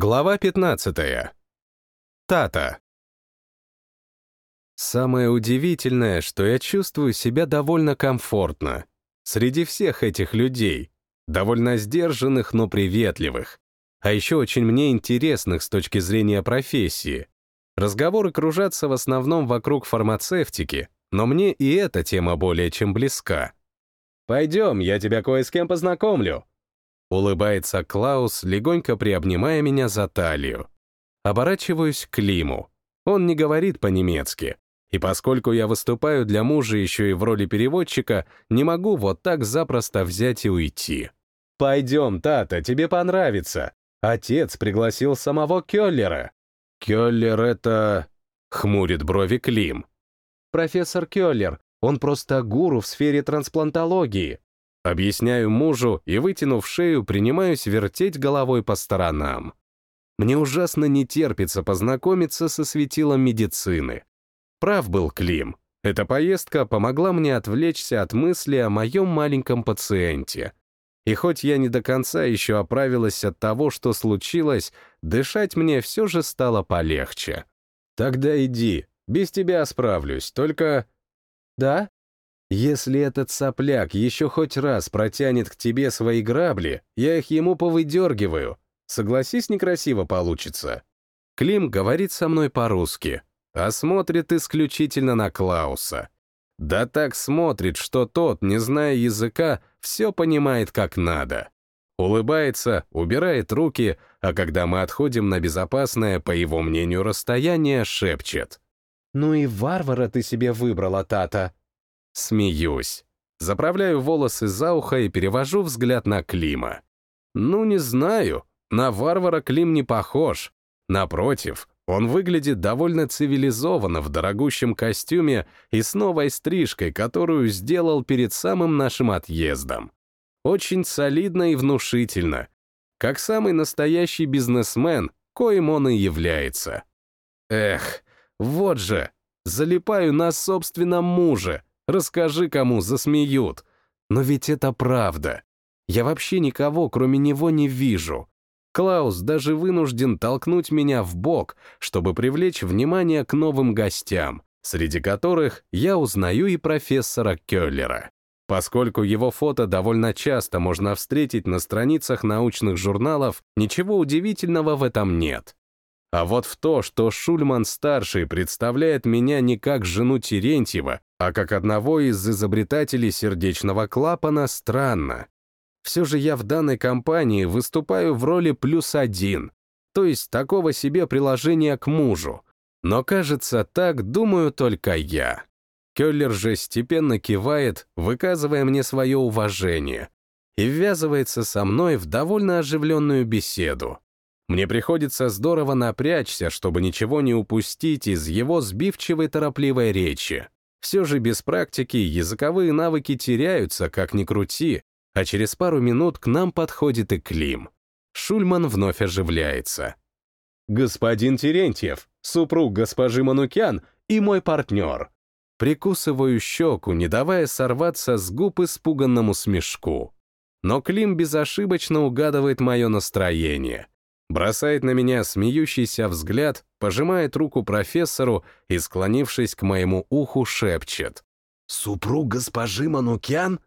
Глава 15. Тата. Самое удивительное, что я чувствую себя довольно комфортно. Среди всех этих людей. Довольно сдержанных, но приветливых. А еще очень мне интересных с точки зрения профессии. Разговоры кружатся в основном вокруг фармацевтики, но мне и эта тема более чем близка. «Пойдем, я тебя кое с кем познакомлю», Улыбается Клаус, легонько приобнимая меня за талию. Оборачиваюсь к Климу. Он не говорит по-немецки. И поскольку я выступаю для мужа еще и в роли переводчика, не могу вот так запросто взять и уйти. «Пойдем, Тата, тебе понравится. Отец пригласил самого Келлера». «Келлер — это...» — хмурит брови Клим. «Профессор Келлер. Он просто гуру в сфере трансплантологии. Объясняю мужу и, вытянув шею, принимаюсь вертеть головой по сторонам. Мне ужасно не терпится познакомиться со светилом медицины. Прав был Клим. Эта поездка помогла мне отвлечься от мысли о моем маленьком пациенте. И хоть я не до конца еще оправилась от того, что случилось, дышать мне все же стало полегче. «Тогда иди, без тебя справлюсь, только...» «Да?» Если этот сопляк еще хоть раз протянет к тебе свои грабли, я их ему повыдергиваю. Согласись, некрасиво получится. Клим говорит со мной по-русски, а смотрит исключительно на Клауса. Да так смотрит, что тот, не зная языка, все понимает как надо. Улыбается, убирает руки, а когда мы отходим на безопасное, по его мнению, расстояние, шепчет. «Ну и варвара ты себе выбрала, Тата. Смеюсь. Заправляю волосы за ухо и перевожу взгляд на Клима. Ну, не знаю. На варвара Клим не похож. Напротив, он выглядит довольно цивилизованно в дорогущем костюме и с новой стрижкой, которую сделал перед самым нашим отъездом. Очень солидно и внушительно. Как самый настоящий бизнесмен, коим он и является. Эх, вот же, залипаю на собственном муже, Расскажи кому, засмеют. Но ведь это правда. Я вообще никого, кроме него, не вижу. Клаус даже вынужден толкнуть меня в бок, чтобы привлечь внимание к новым гостям, среди которых я узнаю и профессора Келлера. Поскольку его фото довольно часто можно встретить на страницах научных журналов, ничего удивительного в этом нет. А вот в то, что Шульман-старший представляет меня не как жену Терентьева, а как одного из изобретателей сердечного клапана, странно. Все же я в данной компании выступаю в роли плюс один, то есть такого себе приложения к мужу. Но кажется, так думаю только я. Келлер же степенно кивает, выказывая мне свое уважение, и ввязывается со мной в довольно оживленную беседу. Мне приходится здорово напрячься, чтобы ничего не упустить из его сбивчивой торопливой речи. Все же без практики языковые навыки теряются, как ни крути, а через пару минут к нам подходит и Клим. Шульман вновь оживляется. «Господин Терентьев, супруг госпожи Манукян и мой партнер». Прикусываю щеку, не давая сорваться с губ испуганному смешку. Но Клим безошибочно угадывает мое настроение бросает на меня смеющийся взгляд, пожимает руку профессору и, склонившись к моему уху, шепчет. «Супруг госпожи Манукян?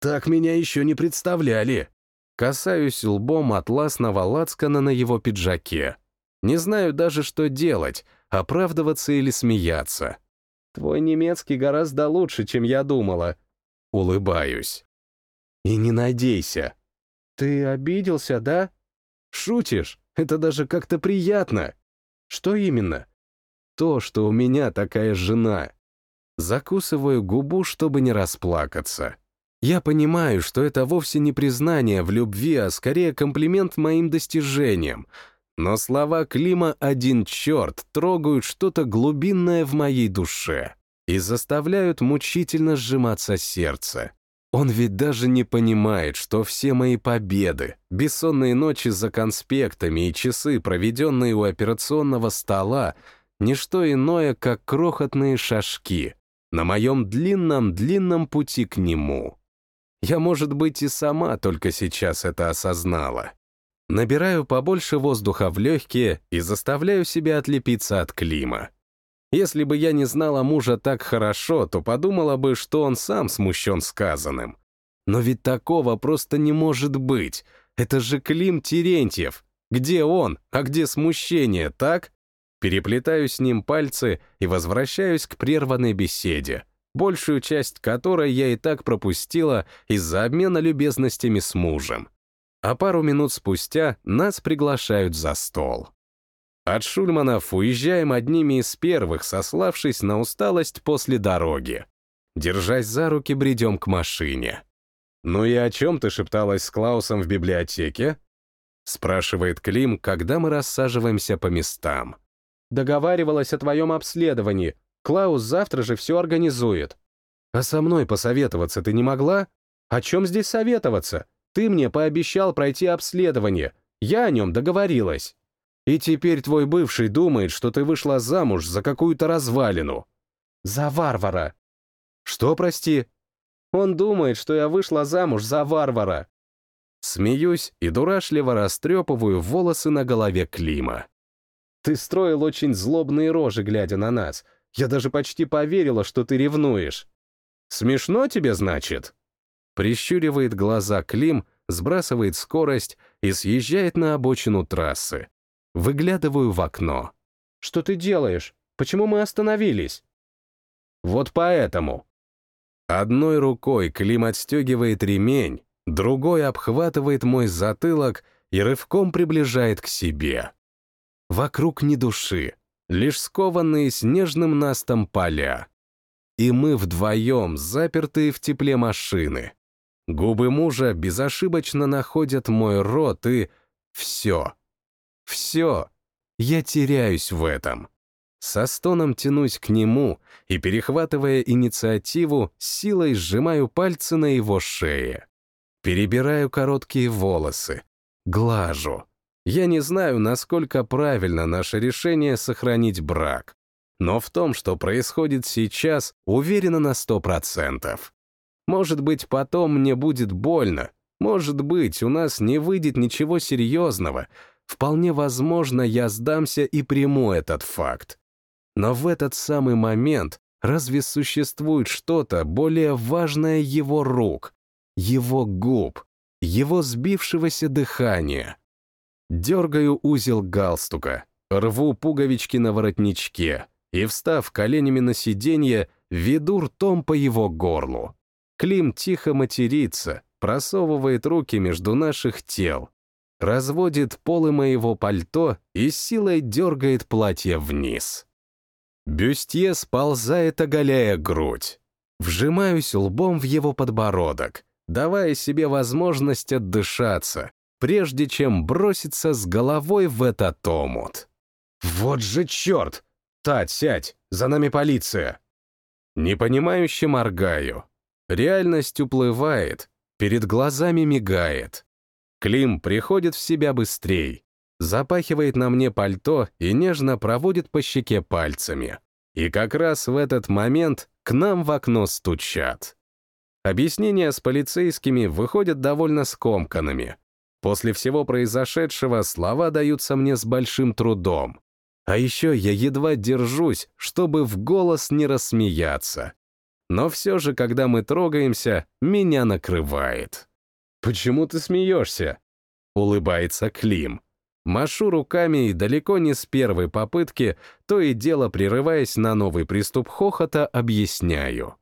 Так меня еще не представляли!» Касаюсь лбом атласного лацкана на его пиджаке. Не знаю даже, что делать, оправдываться или смеяться. «Твой немецкий гораздо лучше, чем я думала». Улыбаюсь. «И не надейся». «Ты обиделся, да?» «Шутишь? Это даже как-то приятно. Что именно? То, что у меня такая жена. Закусываю губу, чтобы не расплакаться. Я понимаю, что это вовсе не признание в любви, а скорее комплимент моим достижениям. Но слова Клима «один черт» трогают что-то глубинное в моей душе и заставляют мучительно сжиматься сердце. Он ведь даже не понимает, что все мои победы, бессонные ночи за конспектами и часы, проведенные у операционного стола, не что иное, как крохотные шажки на моем длинном-длинном пути к нему. Я, может быть, и сама только сейчас это осознала. Набираю побольше воздуха в легкие и заставляю себя отлепиться от Клима. Если бы я не знала мужа так хорошо, то подумала бы, что он сам смущен сказанным. Но ведь такого просто не может быть. Это же Клим Терентьев. Где он, а где смущение, так? Переплетаю с ним пальцы и возвращаюсь к прерванной беседе, большую часть которой я и так пропустила из-за обмена любезностями с мужем. А пару минут спустя нас приглашают за стол. От Шульманов уезжаем одними из первых, сославшись на усталость после дороги. Держась за руки, бредем к машине. «Ну и о чем ты шепталась с Клаусом в библиотеке?» спрашивает Клим, когда мы рассаживаемся по местам. «Договаривалась о твоем обследовании. Клаус завтра же все организует». «А со мной посоветоваться ты не могла? О чем здесь советоваться? Ты мне пообещал пройти обследование. Я о нем договорилась». «И теперь твой бывший думает, что ты вышла замуж за какую-то развалину». «За варвара». «Что, прости?» Он думает, что я вышла замуж за варвара. Смеюсь и дурашливо растрепываю волосы на голове Клима. Ты строил очень злобные рожи, глядя на нас. Я даже почти поверила, что ты ревнуешь. Смешно тебе, значит? Прищуривает глаза Клим, сбрасывает скорость и съезжает на обочину трассы. Выглядываю в окно. Что ты делаешь? Почему мы остановились? Вот поэтому. Одной рукой Клим отстегивает ремень, другой обхватывает мой затылок и рывком приближает к себе. Вокруг ни души, лишь скованные снежным настом поля. И мы вдвоем, запертые в тепле машины. Губы мужа безошибочно находят мой рот и... Все. Все. Я теряюсь в этом. Со стоном тянусь к нему и, перехватывая инициативу, силой сжимаю пальцы на его шее. Перебираю короткие волосы, глажу. Я не знаю, насколько правильно наше решение сохранить брак, но в том, что происходит сейчас, уверена на сто процентов. Может быть, потом мне будет больно, может быть, у нас не выйдет ничего серьезного, вполне возможно, я сдамся и приму этот факт. Но в этот самый момент разве существует что-то более важное его рук, его губ, его сбившегося дыхания? Дергаю узел галстука, рву пуговички на воротничке и, встав коленями на сиденье, веду ртом по его горлу. Клим тихо матерится, просовывает руки между наших тел, разводит полы моего пальто и силой дергает платье вниз. Бюстье сползает, оголяя грудь. Вжимаюсь лбом в его подбородок, давая себе возможность отдышаться, прежде чем броситься с головой в этот омут. «Вот же черт! Тать, сядь! За нами полиция!» Непонимающе моргаю. Реальность уплывает, перед глазами мигает. Клим приходит в себя быстрей запахивает на мне пальто и нежно проводит по щеке пальцами. И как раз в этот момент к нам в окно стучат. Объяснения с полицейскими выходят довольно скомканными. После всего произошедшего слова даются мне с большим трудом. А еще я едва держусь, чтобы в голос не рассмеяться. Но все же, когда мы трогаемся, меня накрывает. «Почему ты смеешься?» — улыбается Клим. Машу руками и далеко не с первой попытки, то и дело прерываясь на новый приступ хохота, объясняю.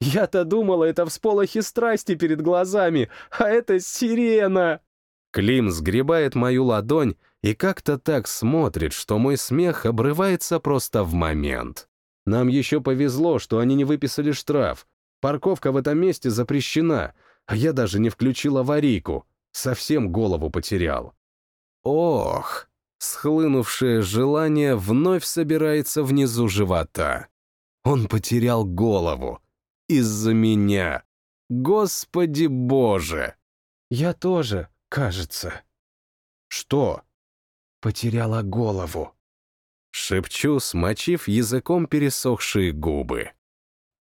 «Я-то думала, это всполохи страсти перед глазами, а это сирена!» Клим сгребает мою ладонь и как-то так смотрит, что мой смех обрывается просто в момент. Нам еще повезло, что они не выписали штраф. Парковка в этом месте запрещена, а я даже не включил аварийку. Совсем голову потерял. Ох, схлынувшее желание вновь собирается внизу живота. Он потерял голову. Из-за меня. Господи боже! Я тоже, кажется. Что? Потеряла голову. Шепчу, смочив языком пересохшие губы.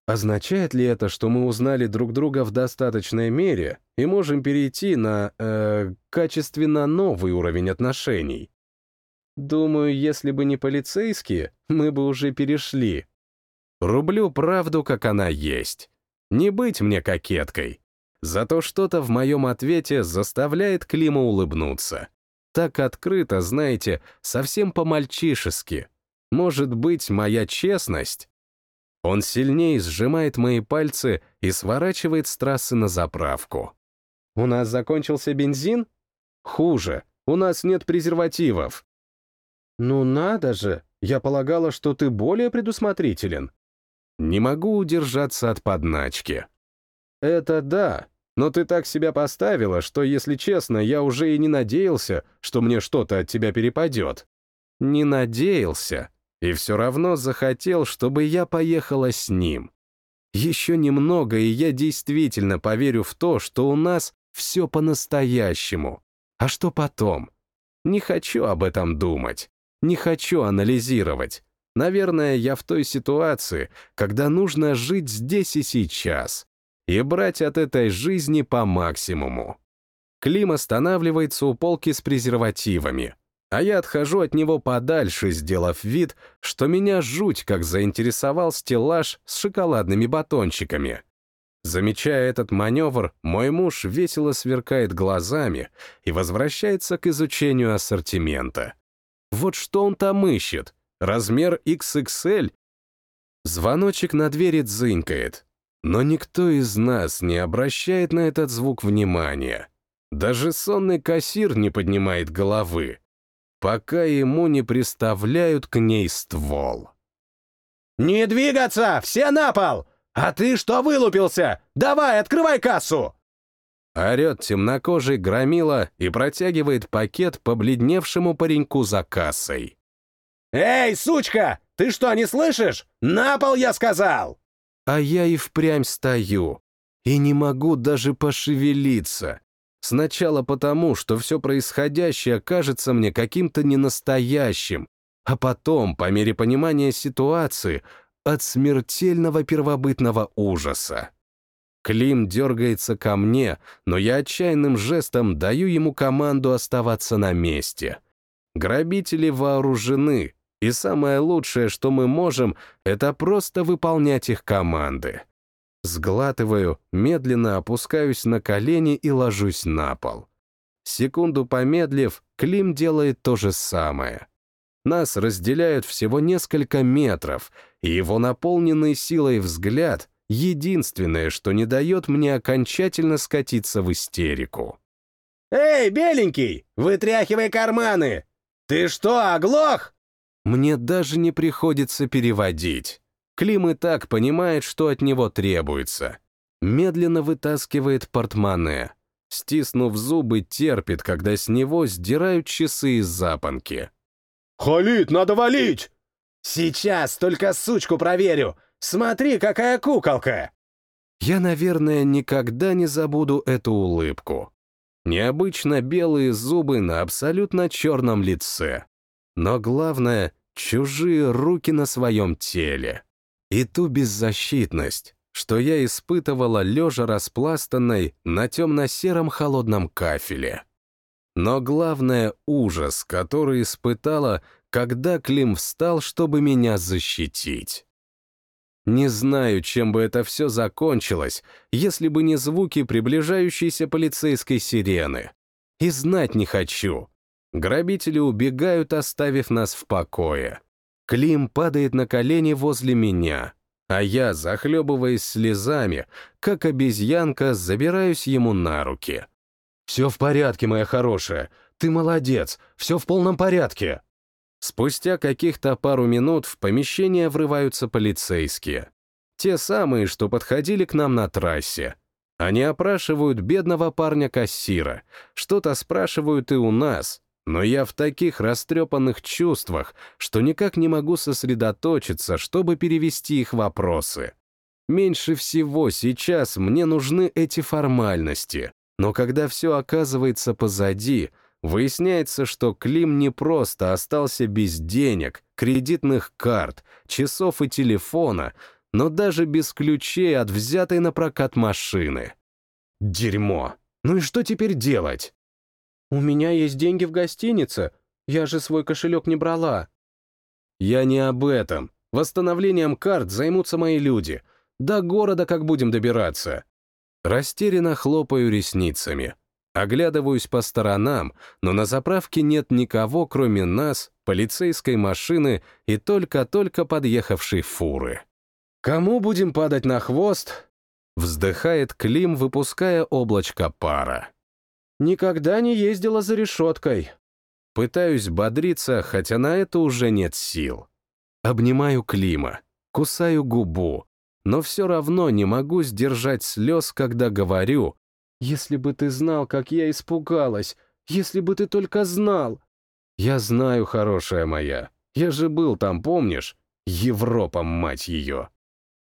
Означает ли это, что мы узнали друг друга в достаточной мере и можем перейти на, э, качественно новый уровень отношений? Думаю, если бы не полицейские, мы бы уже перешли. Рублю правду, как она есть. Не быть мне кокеткой. Зато что-то в моем ответе заставляет Клима улыбнуться. Так открыто, знаете, совсем по-мальчишески. Может быть, моя честность? Он сильнее сжимает мои пальцы и сворачивает с трассы на заправку. «У нас закончился бензин? Хуже, у нас нет презервативов». «Ну надо же, я полагала, что ты более предусмотрителен». Не могу удержаться от подначки. «Это да, но ты так себя поставила, что, если честно, я уже и не надеялся, что мне что-то от тебя перепадет». «Не надеялся», и все равно захотел, чтобы я поехала с ним. Еще немного, и я действительно поверю в то, что у нас все по-настоящему. А что потом? Не хочу об этом думать. Не хочу анализировать. Наверное, я в той ситуации, когда нужно жить здесь и сейчас и брать от этой жизни по максимуму. Клим останавливается у полки с презервативами, а я отхожу от него подальше, сделав вид, что меня жуть как заинтересовал стеллаж с шоколадными батончиками. Замечая этот маневр, мой муж весело сверкает глазами и возвращается к изучению ассортимента. Вот что он там ищет? Размер XXL? Звоночек на двери дзынькает, но никто из нас не обращает на этот звук внимания. Даже сонный кассир не поднимает головы пока ему не приставляют к ней ствол. «Не двигаться! Все на пол! А ты что вылупился? Давай, открывай кассу!» Орет темнокожий громила и протягивает пакет побледневшему пареньку за кассой. «Эй, сучка! Ты что, не слышишь? На пол, я сказал!» А я и впрямь стою, и не могу даже пошевелиться. Сначала потому, что все происходящее кажется мне каким-то ненастоящим, а потом, по мере понимания ситуации, от смертельного первобытного ужаса. Клим дергается ко мне, но я отчаянным жестом даю ему команду оставаться на месте. Грабители вооружены, и самое лучшее, что мы можем, это просто выполнять их команды. Сглатываю, медленно опускаюсь на колени и ложусь на пол. Секунду помедлив, Клим делает то же самое. Нас разделяют всего несколько метров, и его наполненный силой взгляд — единственное, что не дает мне окончательно скатиться в истерику. «Эй, беленький, вытряхивай карманы! Ты что, оглох?» Мне даже не приходится переводить. Клим и так понимает, что от него требуется. Медленно вытаскивает портмоне. Стиснув зубы, терпит, когда с него сдирают часы из запонки. «Халид, надо валить!» «Сейчас, только сучку проверю! Смотри, какая куколка!» Я, наверное, никогда не забуду эту улыбку. Необычно белые зубы на абсолютно черном лице. Но главное — чужие руки на своем теле и ту беззащитность, что я испытывала лежа распластанной на темно-сером холодном кафеле. Но главное — ужас, который испытала, когда Клим встал, чтобы меня защитить. Не знаю, чем бы это все закончилось, если бы не звуки приближающейся полицейской сирены. И знать не хочу. Грабители убегают, оставив нас в покое. Клим падает на колени возле меня, а я, захлебываясь слезами, как обезьянка, забираюсь ему на руки. «Все в порядке, моя хорошая. Ты молодец. Все в полном порядке». Спустя каких-то пару минут в помещение врываются полицейские. Те самые, что подходили к нам на трассе. Они опрашивают бедного парня-кассира, что-то спрашивают и у нас, но я в таких растрепанных чувствах, что никак не могу сосредоточиться, чтобы перевести их вопросы. Меньше всего сейчас мне нужны эти формальности, но когда все оказывается позади, выясняется, что Клим не просто остался без денег, кредитных карт, часов и телефона, но даже без ключей от взятой на прокат машины. Дерьмо. Ну и что теперь делать? У меня есть деньги в гостинице. Я же свой кошелек не брала. Я не об этом. Восстановлением карт займутся мои люди. До города как будем добираться. Растерянно хлопаю ресницами. Оглядываюсь по сторонам, но на заправке нет никого, кроме нас, полицейской машины и только-только подъехавшей фуры. «Кому будем падать на хвост?» Вздыхает Клим, выпуская облачко пара. «Никогда не ездила за решеткой». Пытаюсь бодриться, хотя на это уже нет сил. Обнимаю Клима, кусаю губу, но все равно не могу сдержать слез, когда говорю «Если бы ты знал, как я испугалась! Если бы ты только знал!» «Я знаю, хорошая моя. Я же был там, помнишь? Европа, мать ее!»